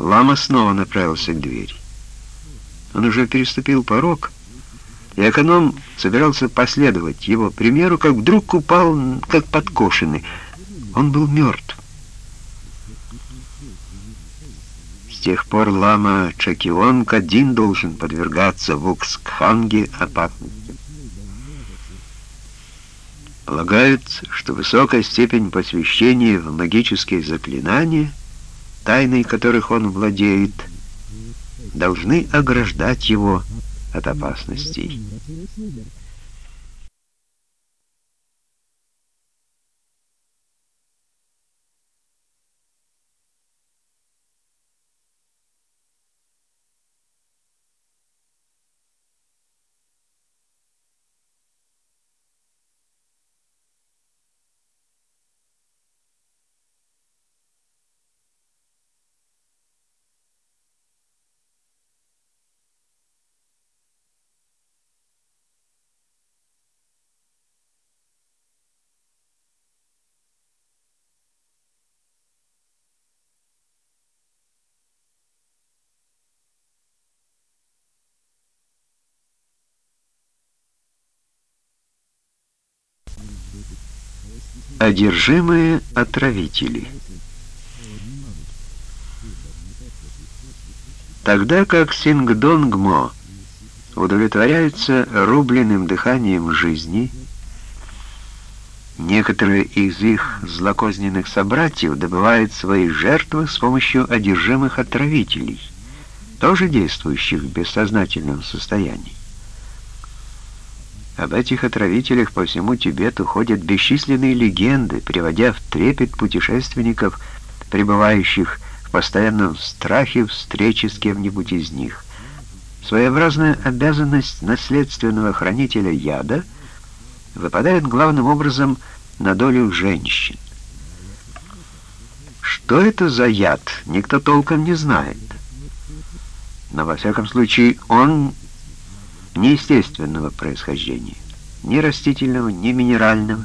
Лама снова направился к двери. Он уже переступил порог, и эконом собирался последовать его примеру, как вдруг упал, как подкошенный. Он был мертв. С тех пор лама Чакионг один должен подвергаться в Укскханге опасности. Полагают, что высокая степень посвящения в магические заклинания, тайной которых он владеет, должны ограждать его от опасностей. Одержимые отравители Тогда как Сингдонгмо удовлетворяются рубленным дыханием жизни, некоторые из их злокозненных собратьев добывают свои жертвы с помощью одержимых отравителей, тоже действующих в бессознательном состоянии. Об этих отравителях по всему Тибету ходят бесчисленные легенды, приводя в трепет путешественников, пребывающих в постоянном страхе встречи с кем-нибудь из них. Своеобразная обязанность наследственного хранителя яда выпадает главным образом на долю женщин. Что это за яд, никто толком не знает. Но, во всяком случае, он неестественного происхождения, ни растительного, ни минерального.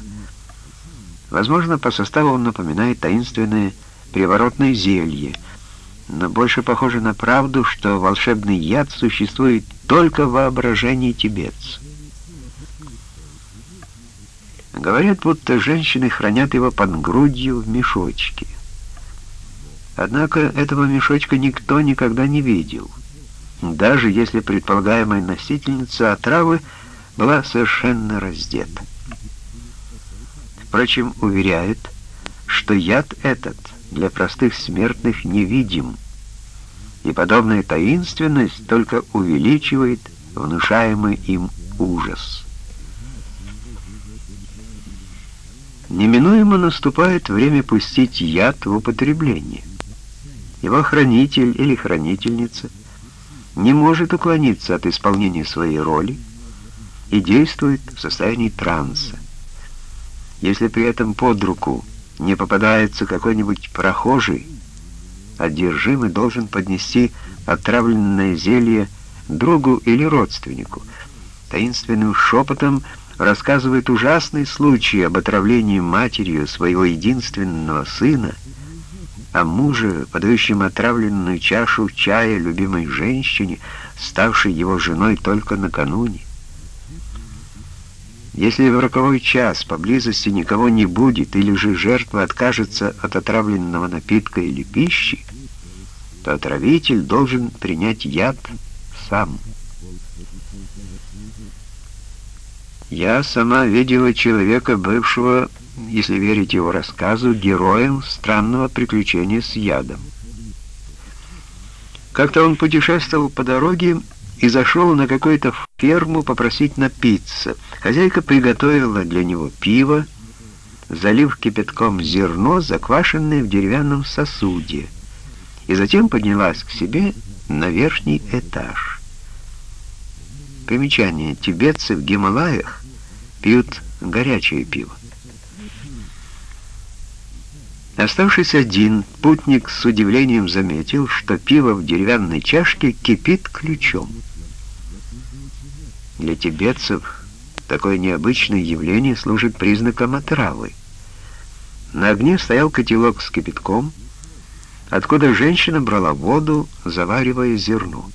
Возможно, по составу он напоминает таинственное приворотное зелье, но больше похоже на правду, что волшебный яд существует только в воображении тибетцев. Говорят, будто женщины хранят его под грудью в мешочке. Однако этого мешочка никто никогда не видел даже если предполагаемая носительница отравы была совершенно раздета. Впрочем, уверяют, что яд этот для простых смертных невидим, и подобная таинственность только увеличивает внушаемый им ужас. Неминуемо наступает время пустить яд в употребление. Его хранитель или хранительница – не может уклониться от исполнения своей роли и действует в состоянии транса. Если при этом под руку не попадается какой-нибудь прохожий, одержимый должен поднести отравленное зелье другу или родственнику. Таинственным шепотом рассказывает ужасный случай об отравлении матерью своего единственного сына — о муже, подающем отравленную чашу чая любимой женщине, ставшей его женой только накануне. Если в роковой час поблизости никого не будет, или же жертва откажется от отравленного напитка или пищи, то отравитель должен принять яд сам. Я сама видела человека, бывшего если верить его рассказу, героем странного приключения с ядом. Как-то он путешествовал по дороге и зашел на какую-то ферму попросить напиться. Хозяйка приготовила для него пиво, залив кипятком зерно, заквашенное в деревянном сосуде, и затем поднялась к себе на верхний этаж. Примечание. Тибетцы в Гималаях пьют горячее пиво. Оставшись один, путник с удивлением заметил, что пиво в деревянной чашке кипит ключом. Для тибетцев такое необычное явление служит признаком отравы. На огне стоял котелок с кипятком, откуда женщина брала воду, заваривая зерно.